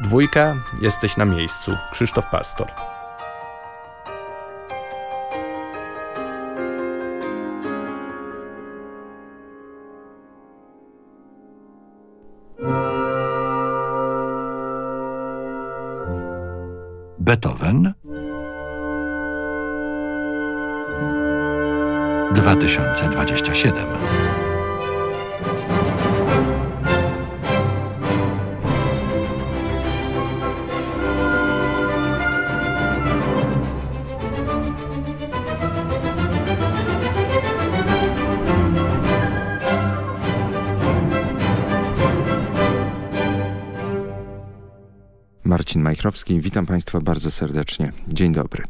Dwójka, jesteś na miejscu. Krzysztof Pastor. Beethoven 2027 Majchrowski, witam Państwa bardzo serdecznie. Dzień dobry.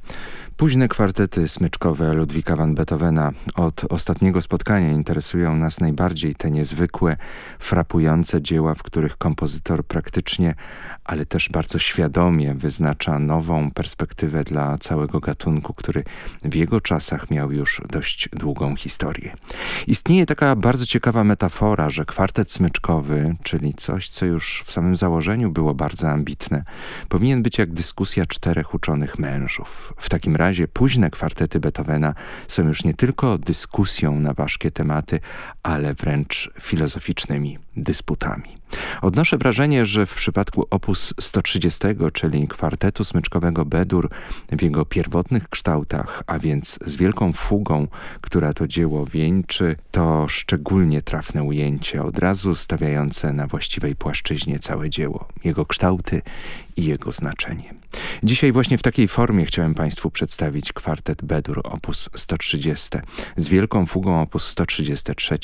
Późne kwartety smyczkowe Ludwika van Beethovena od ostatniego spotkania interesują nas najbardziej te niezwykłe, frapujące dzieła, w których kompozytor praktycznie, ale też bardzo świadomie wyznacza nową perspektywę dla całego gatunku, który w jego czasach miał już dość długą historię. Istnieje taka bardzo ciekawa metafora, że kwartet smyczkowy, czyli coś, co już w samym założeniu było bardzo ambitne, powinien być jak dyskusja czterech uczonych mężów. W takim razie późne kwartety Beethovena są już nie tylko dyskusją na ważkie tematy, ale wręcz filozoficznymi dysputami. Odnoszę wrażenie, że w przypadku opus 130, czyli kwartetu smyczkowego Bedur w jego pierwotnych kształtach, a więc z wielką fugą, która to dzieło wieńczy, to szczególnie trafne ujęcie, od razu stawiające na właściwej płaszczyźnie całe dzieło, jego kształty i jego znaczenie. Dzisiaj właśnie w takiej formie chciałem Państwu przedstawić kwartet Bedur op. 130 z wielką fugą op. 133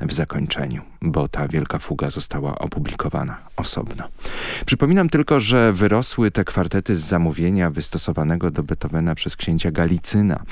w zakończeniu, bo ta wielka fuga została opublikowana osobno. Przypominam tylko, że wyrosły te kwartety z zamówienia wystosowanego do Beethovena przez księcia Galicyna.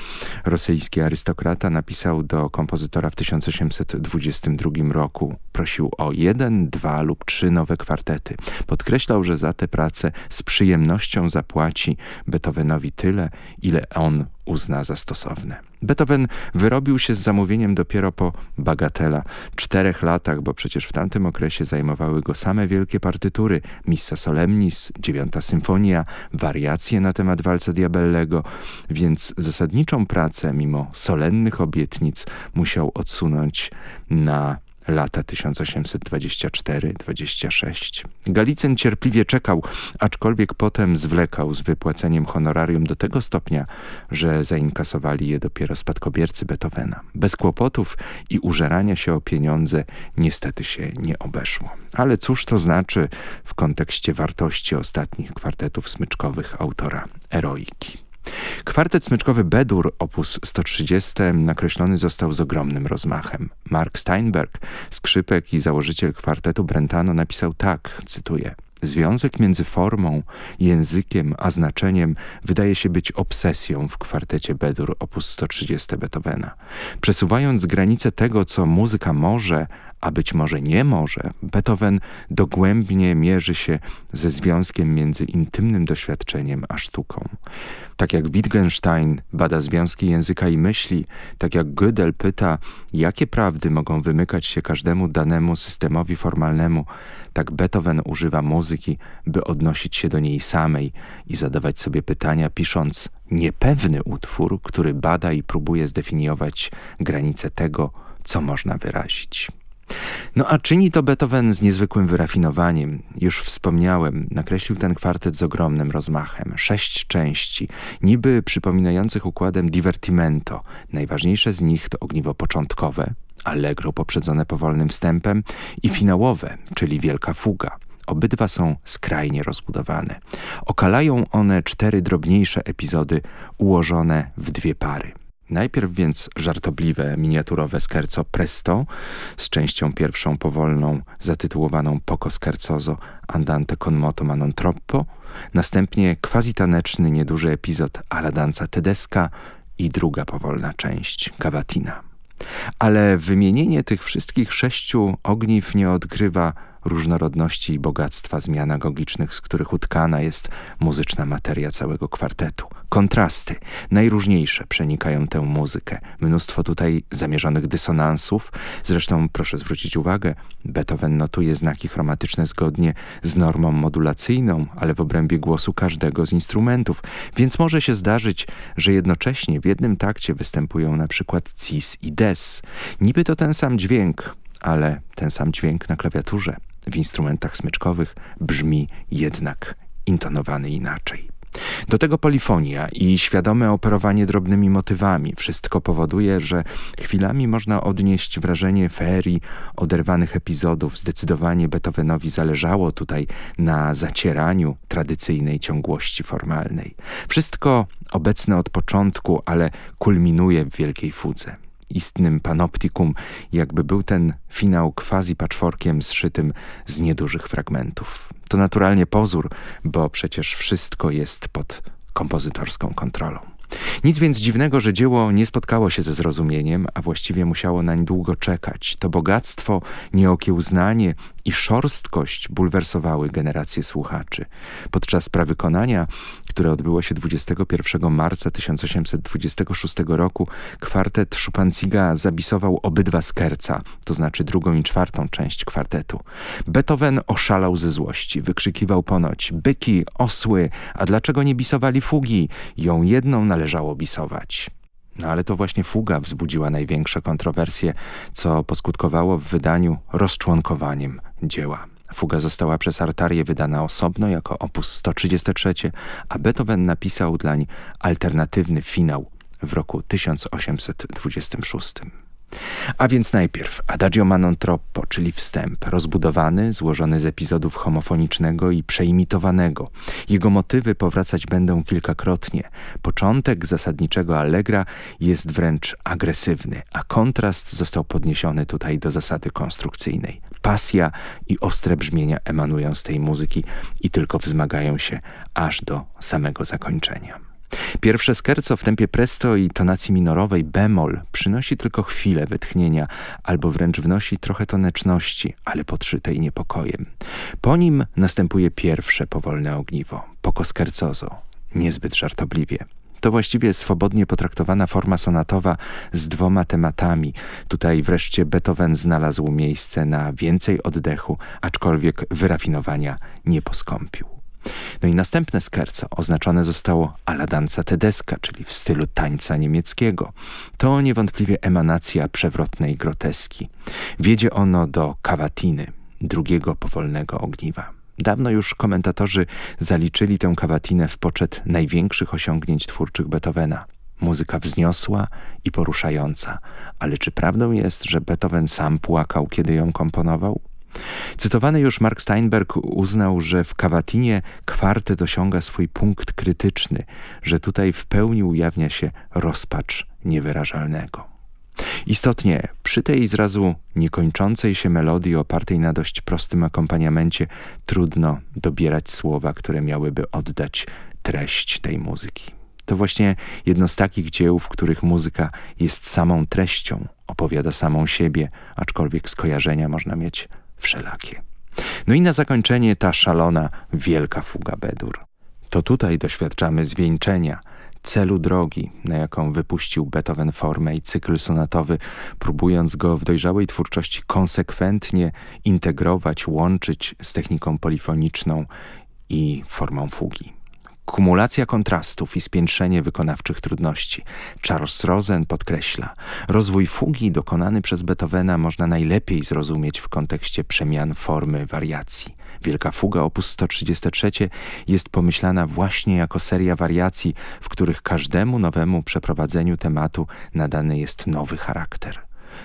Rosyjski arystokrata napisał do kompozytora w 1822 roku. Prosił o jeden, dwa lub trzy nowe kwartety. Podkreślał, że za te prace z przyjemnością zapłaci Beethovenowi tyle, ile on uzna za stosowne. Beethoven wyrobił się z zamówieniem dopiero po bagatela czterech latach, bo przecież w tamtym okresie zajmowały go same wielkie partytury Missa Solemnis, dziewiąta symfonia, wariacje na temat walca diabellego, więc zasadniczą pracę mimo solennych obietnic musiał odsunąć na lata 1824-26. Galicyn cierpliwie czekał, aczkolwiek potem zwlekał z wypłaceniem honorarium do tego stopnia, że zainkasowali je dopiero spadkobiercy Beethovena. Bez kłopotów i użerania się o pieniądze niestety się nie obeszło. Ale cóż to znaczy w kontekście wartości ostatnich kwartetów smyczkowych autora Eroiki? Kwartet smyczkowy Bedur op. 130 nakreślony został z ogromnym rozmachem. Mark Steinberg, skrzypek i założyciel kwartetu Brentano napisał tak, cytuję Związek między formą, językiem a znaczeniem wydaje się być obsesją w kwartecie Bedur op. 130 Beethovena. Przesuwając granice tego, co muzyka może, a być może nie może, Beethoven dogłębnie mierzy się ze związkiem między intymnym doświadczeniem a sztuką. Tak jak Wittgenstein bada związki języka i myśli, tak jak Gödel pyta, jakie prawdy mogą wymykać się każdemu danemu systemowi formalnemu, tak Beethoven używa muzyki, by odnosić się do niej samej i zadawać sobie pytania, pisząc niepewny utwór, który bada i próbuje zdefiniować granice tego, co można wyrazić. No a czyni to Beethoven z niezwykłym wyrafinowaniem. Już wspomniałem, nakreślił ten kwartet z ogromnym rozmachem. Sześć części, niby przypominających układem divertimento. Najważniejsze z nich to ogniwo początkowe, allegro poprzedzone powolnym wstępem i finałowe, czyli wielka fuga. Obydwa są skrajnie rozbudowane. Okalają one cztery drobniejsze epizody ułożone w dwie pary. Najpierw więc żartobliwe, miniaturowe scherzo presto z częścią pierwszą powolną zatytułowaną Poco scherzoso andante con moto ma non troppo, następnie quasi-taneczny nieduży epizod alla danza tedesca i druga powolna część, cavatina. Ale wymienienie tych wszystkich sześciu ogniw nie odgrywa różnorodności i bogactwa zmian agogicznych, z których utkana jest muzyczna materia całego kwartetu. Kontrasty, najróżniejsze, przenikają tę muzykę. Mnóstwo tutaj zamierzonych dysonansów. Zresztą proszę zwrócić uwagę, Beethoven notuje znaki chromatyczne zgodnie z normą modulacyjną, ale w obrębie głosu każdego z instrumentów, więc może się zdarzyć, że jednocześnie w jednym takcie występują na przykład cis i des. Niby to ten sam dźwięk, ale ten sam dźwięk na klawiaturze w instrumentach smyczkowych brzmi jednak intonowany inaczej. Do tego polifonia i świadome operowanie drobnymi motywami wszystko powoduje, że chwilami można odnieść wrażenie ferii, oderwanych epizodów. Zdecydowanie Beethovenowi zależało tutaj na zacieraniu tradycyjnej ciągłości formalnej. Wszystko obecne od początku, ale kulminuje w wielkiej fudze istnym panoptikum, jakby był ten finał quasi-patchworkiem zszytym z niedużych fragmentów. To naturalnie pozór, bo przecież wszystko jest pod kompozytorską kontrolą. Nic więc dziwnego, że dzieło nie spotkało się ze zrozumieniem, a właściwie musiało nań długo czekać. To bogactwo, nieokiełznanie i szorstkość bulwersowały generacje słuchaczy. Podczas prawykonania, które odbyło się 21 marca 1826 roku, kwartet Schupanziga zabisował obydwa skerca, to znaczy drugą i czwartą część kwartetu. Beethoven oszalał ze złości, wykrzykiwał ponoć byki, osły, a dlaczego nie bisowali fugi? Ją jedną należało bisować. No ale to właśnie fuga wzbudziła największe kontrowersje, co poskutkowało w wydaniu rozczłonkowaniem dzieła. Fuga została przez Artarię wydana osobno jako opus 133, a Beethoven napisał dlań alternatywny finał w roku 1826. A więc najpierw Adagio ma non troppo, czyli wstęp, rozbudowany, złożony z epizodów homofonicznego i przeimitowanego. Jego motywy powracać będą kilkakrotnie. Początek zasadniczego Allegra jest wręcz agresywny, a kontrast został podniesiony tutaj do zasady konstrukcyjnej. Pasja i ostre brzmienia emanują z tej muzyki i tylko wzmagają się aż do samego zakończenia. Pierwsze skerco w tempie presto i tonacji minorowej bemol przynosi tylko chwilę wytchnienia albo wręcz wnosi trochę toneczności, ale podszytej niepokojem. Po nim następuje pierwsze powolne ogniwo, poco scherzoso, niezbyt żartobliwie. To właściwie swobodnie potraktowana forma sonatowa z dwoma tematami. Tutaj wreszcie Beethoven znalazł miejsce na więcej oddechu, aczkolwiek wyrafinowania nie poskąpił. No i następne skerco oznaczone zostało alla danza tedesca, czyli w stylu tańca niemieckiego. To niewątpliwie emanacja przewrotnej groteski. Wiedzie ono do kawatiny, drugiego powolnego ogniwa. Dawno już komentatorzy zaliczyli tę kawatinę w poczet największych osiągnięć twórczych Beethovena. Muzyka wzniosła i poruszająca, ale czy prawdą jest, że Beethoven sam płakał, kiedy ją komponował? Cytowany już Mark Steinberg uznał, że w Kawatinie kwartet osiąga swój punkt krytyczny, że tutaj w pełni ujawnia się rozpacz niewyrażalnego. Istotnie, przy tej zrazu niekończącej się melodii opartej na dość prostym akompaniamencie trudno dobierać słowa, które miałyby oddać treść tej muzyki. To właśnie jedno z takich dzieł, w których muzyka jest samą treścią, opowiada samą siebie, aczkolwiek skojarzenia można mieć wszelakie. No i na zakończenie ta szalona, wielka fuga Bedur. To tutaj doświadczamy zwieńczenia, celu drogi, na jaką wypuścił Beethoven formę i cykl sonatowy, próbując go w dojrzałej twórczości konsekwentnie integrować, łączyć z techniką polifoniczną i formą fugi. Kumulacja kontrastów i spiętrzenie wykonawczych trudności. Charles Rosen podkreśla, rozwój fugi dokonany przez Beethovena można najlepiej zrozumieć w kontekście przemian formy wariacji. Wielka Fuga op. 133 jest pomyślana właśnie jako seria wariacji, w których każdemu nowemu przeprowadzeniu tematu nadany jest nowy charakter.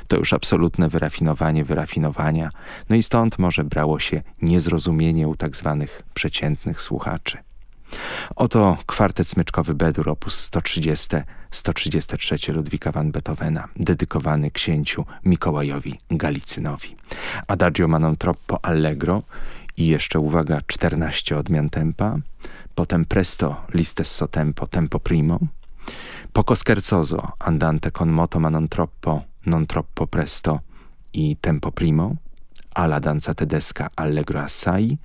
To już absolutne wyrafinowanie wyrafinowania, no i stąd może brało się niezrozumienie u tak zwanych przeciętnych słuchaczy. Oto kwartet smyczkowy Bedur op. 130, 133 Ludwika van Beethovena, dedykowany księciu Mikołajowi Galicynowi. Adagio ma non troppo allegro i jeszcze uwaga 14 odmian tempa, potem presto listesso tempo, tempo primo, poco scherzoso andante con moto ma non troppo, non troppo presto i tempo primo, Alla danza tedesca Allegro assai,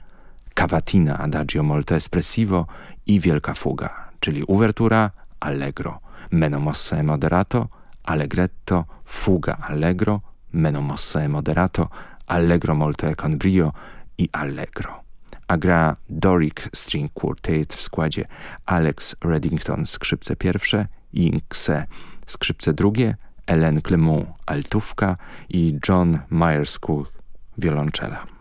Cavatina Adagio molto espressivo. I Wielka Fuga, czyli uwertura Allegro, Meno mossa e moderato, Allegretto, Fuga Allegro, Meno mossa e moderato, Allegro molto e con brio i Allegro. A gra Doric String Quartet w składzie Alex Reddington skrzypce pierwsze, Yinkse skrzypce drugie, Ellen Clement altówka i John Myersku wiolonczela.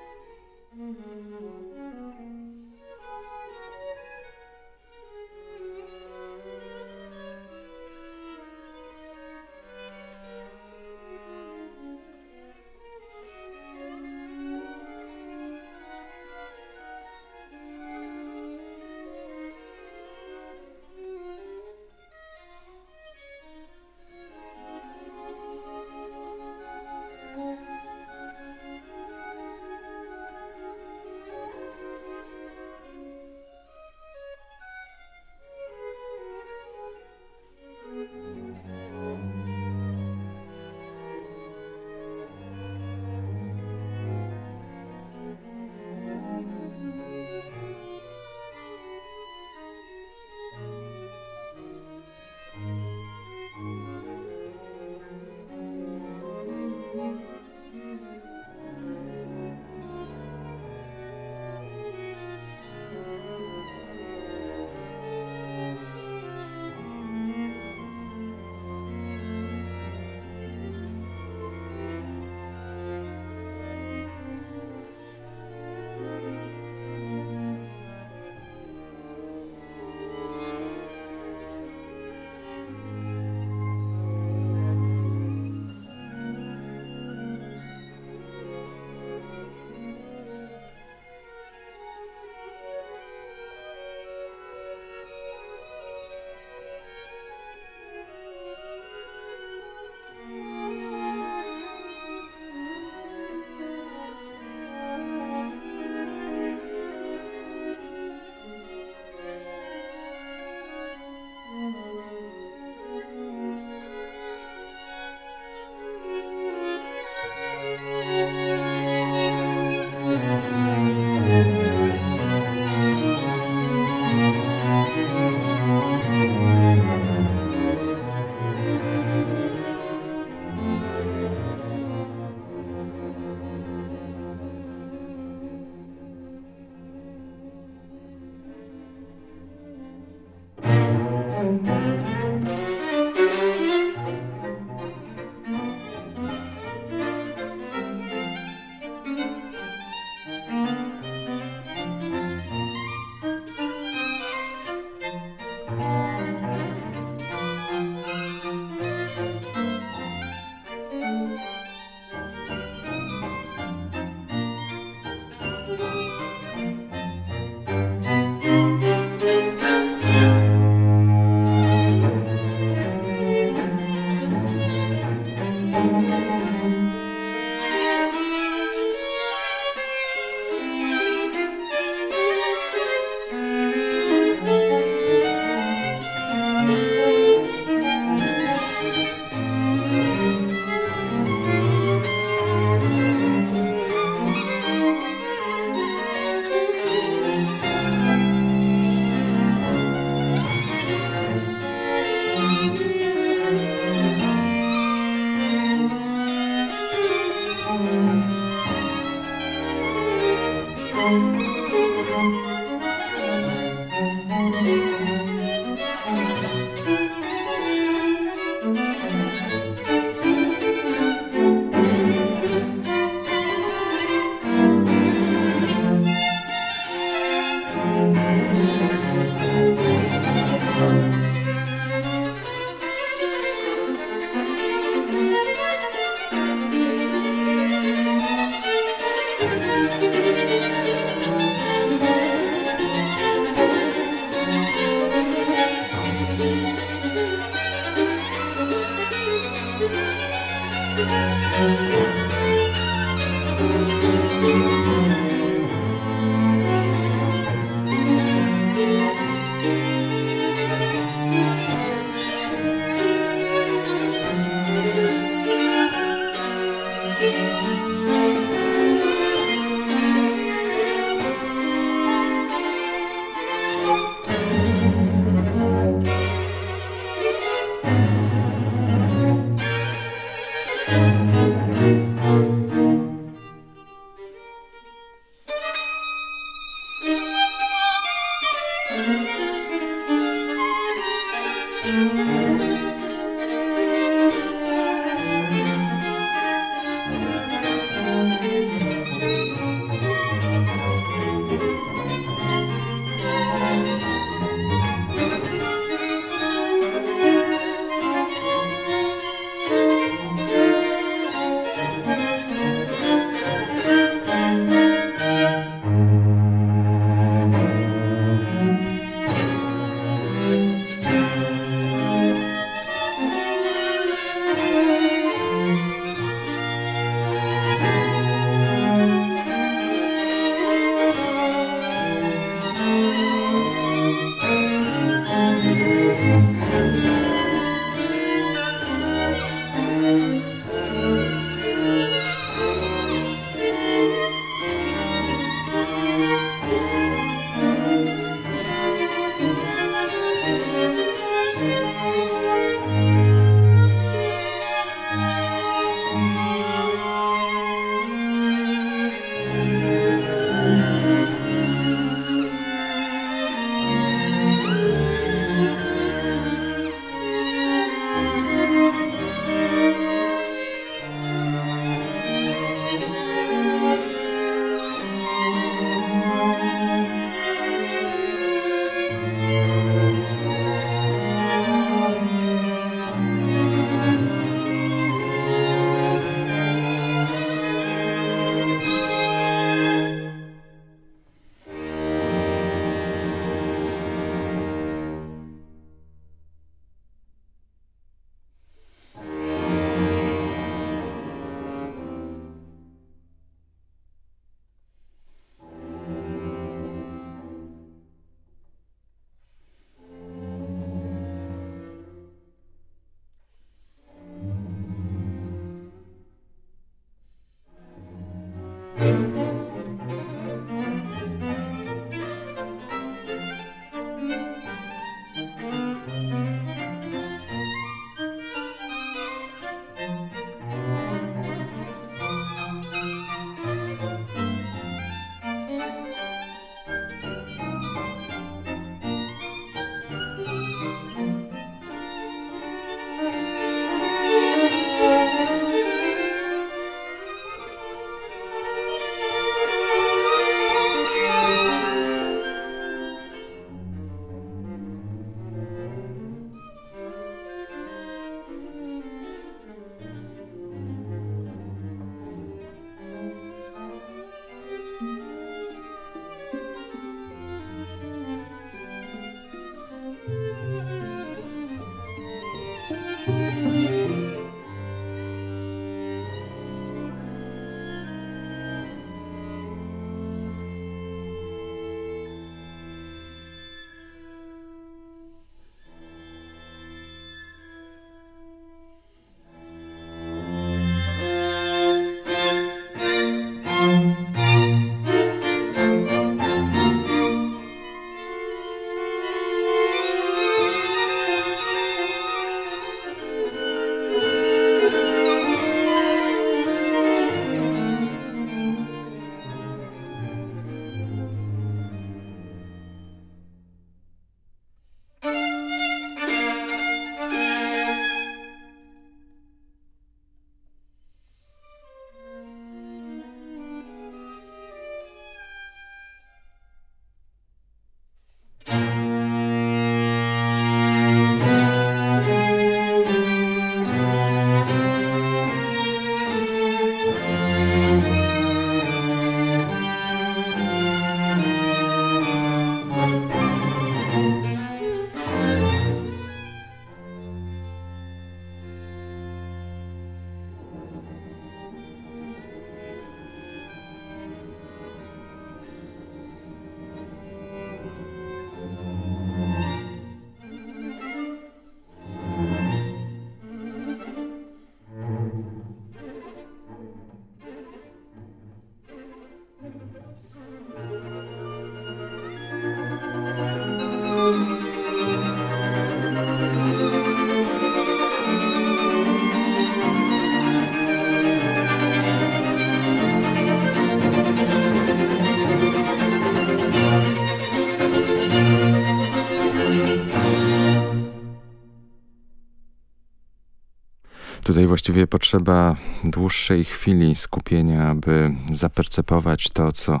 Tutaj właściwie potrzeba dłuższej chwili skupienia, aby zapercepować to, co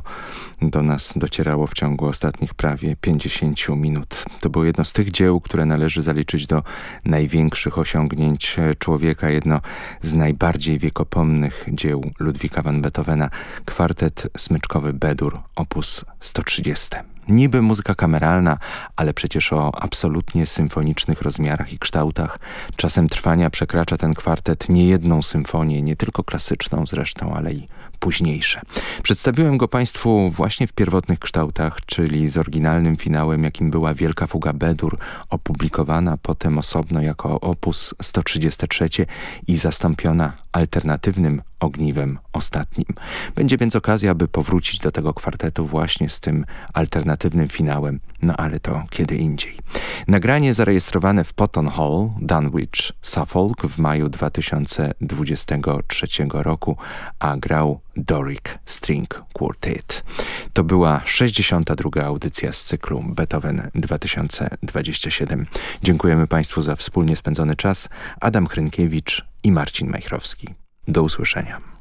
do nas docierało w ciągu ostatnich prawie 50 minut. To było jedno z tych dzieł, które należy zaliczyć do największych osiągnięć człowieka, jedno z najbardziej wiekopomnych dzieł Ludwika van Beethovena, kwartet smyczkowy Bedur op. 130. Niby muzyka kameralna, ale przecież o absolutnie symfonicznych rozmiarach i kształtach. Czasem trwania przekracza ten kwartet nie jedną symfonię, nie tylko klasyczną zresztą, ale i późniejsze. Przedstawiłem go Państwu właśnie w pierwotnych kształtach, czyli z oryginalnym finałem, jakim była Wielka Fuga Bedur, opublikowana potem osobno jako opus 133 i zastąpiona alternatywnym ogniwem ostatnim. Będzie więc okazja, aby powrócić do tego kwartetu właśnie z tym alternatywnym finałem, no ale to kiedy indziej. Nagranie zarejestrowane w Potton Hall, Dunwich, Suffolk w maju 2023 roku, a grał Doric String Quartet. To była 62. audycja z cyklu Beethoven 2027. Dziękujemy Państwu za wspólnie spędzony czas. Adam Hrynkiewicz i Marcin Majchrowski. Do usłyszenia.